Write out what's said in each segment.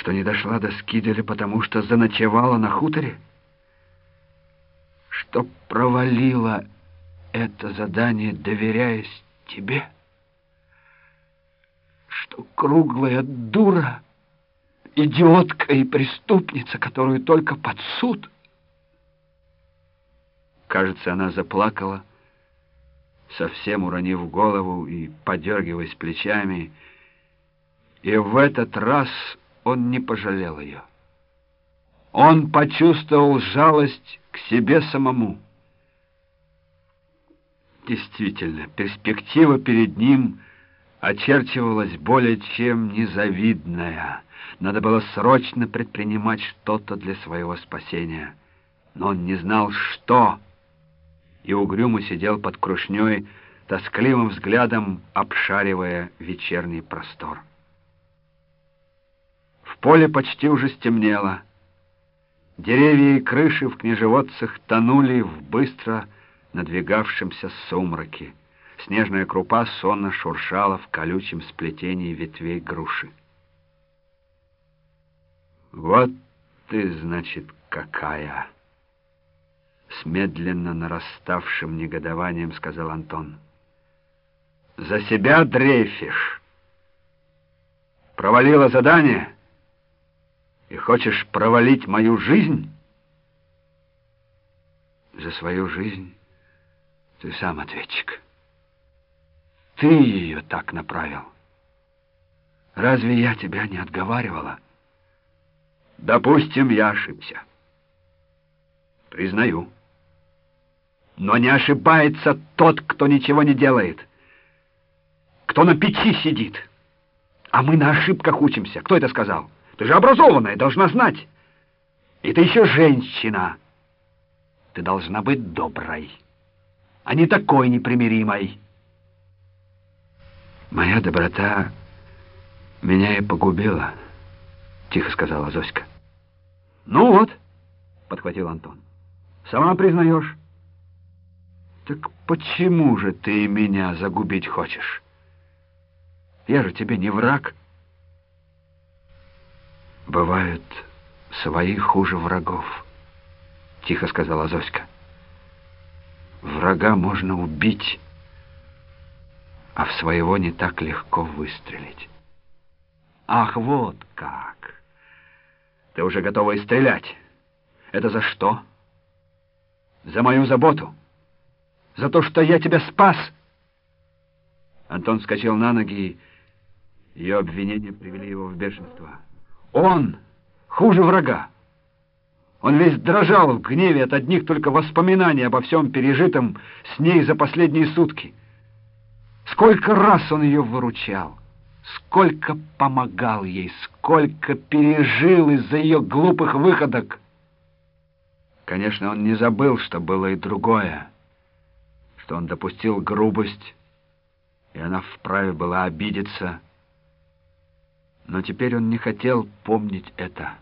что не дошла до Скиделя, потому что заночевала на хуторе? Что провалила это задание, доверяясь тебе? Что круглая дура, идиотка и преступница, которую только под суд? Кажется, она заплакала, совсем уронив голову и подергиваясь плечами, и в этот раз он не пожалел ее. Он почувствовал жалость к себе самому. Действительно, перспектива перед ним очерчивалась более чем незавидная. Надо было срочно предпринимать что-то для своего спасения. Но он не знал, что, и угрюмо сидел под крушней, тоскливым взглядом обшаривая вечерний простор. Поле почти уже стемнело. Деревья и крыши в княжеводцах тонули в быстро надвигавшемся сумраке. Снежная крупа сонно шуршала в колючем сплетении ветвей груши. «Вот ты, значит, какая!» С медленно нараставшим негодованием сказал Антон. «За себя дрейфишь! Провалила задание?» И хочешь провалить мою жизнь? За свою жизнь ты сам ответчик. Ты ее так направил. Разве я тебя не отговаривала? Допустим, я ошибся. Признаю. Но не ошибается тот, кто ничего не делает. Кто на печи сидит. А мы на ошибках учимся. Кто это сказал? Ты же образованная, должна знать. И ты еще женщина. Ты должна быть доброй, а не такой непримиримой. Моя доброта меня и погубила, тихо сказала Зоська. Ну вот, подхватил Антон. Сама признаешь. Так почему же ты меня загубить хочешь? Я же тебе не враг. «Бывают свои хуже врагов», — тихо сказала Зоська. «Врага можно убить, а в своего не так легко выстрелить». «Ах, вот как! Ты уже готова и стрелять. Это за что? За мою заботу? За то, что я тебя спас?» Антон вскочил на ноги, и ее обвинения привели его в бешенство. Он хуже врага. Он весь дрожал в гневе от одних только воспоминаний обо всем пережитом с ней за последние сутки. Сколько раз он ее выручал, сколько помогал ей, сколько пережил из-за ее глупых выходок. Конечно, он не забыл, что было и другое, что он допустил грубость, и она вправе была обидеться, но теперь он не хотел помнить это.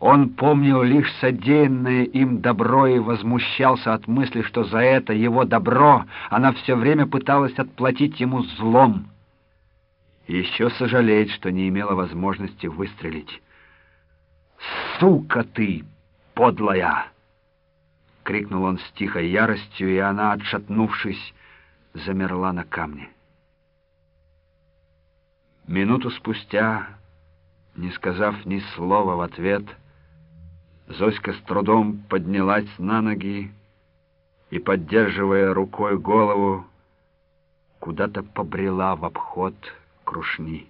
Он помнил лишь содеянное им добро и возмущался от мысли, что за это его добро она все время пыталась отплатить ему злом. Еще сожалеет, что не имела возможности выстрелить. «Сука ты, подлая!» — крикнул он с тихой яростью, и она, отшатнувшись, замерла на камне. Минуту спустя, не сказав ни слова в ответ, Зоська с трудом поднялась на ноги и, поддерживая рукой голову, куда-то побрела в обход крушни.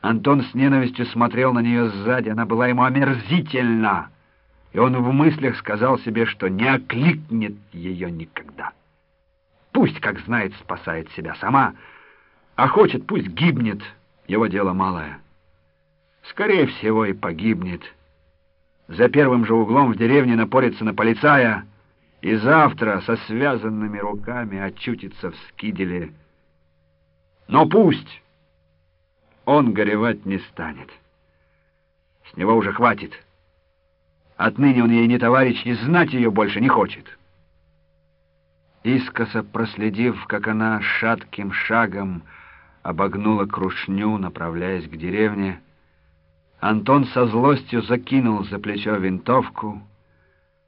Антон с ненавистью смотрел на нее сзади, она была ему омерзительна, и он в мыслях сказал себе, что не окликнет ее никогда. Пусть, как знает, спасает себя сама — а хочет, пусть гибнет, его дело малое. Скорее всего, и погибнет. За первым же углом в деревне напорится на полицая, и завтра со связанными руками очутится в скиделе. Но пусть он горевать не станет. С него уже хватит. Отныне он ей не товарищ, и знать ее больше не хочет. Искоса проследив, как она шатким шагом обогнула крушню, направляясь к деревне, Антон со злостью закинул за плечо винтовку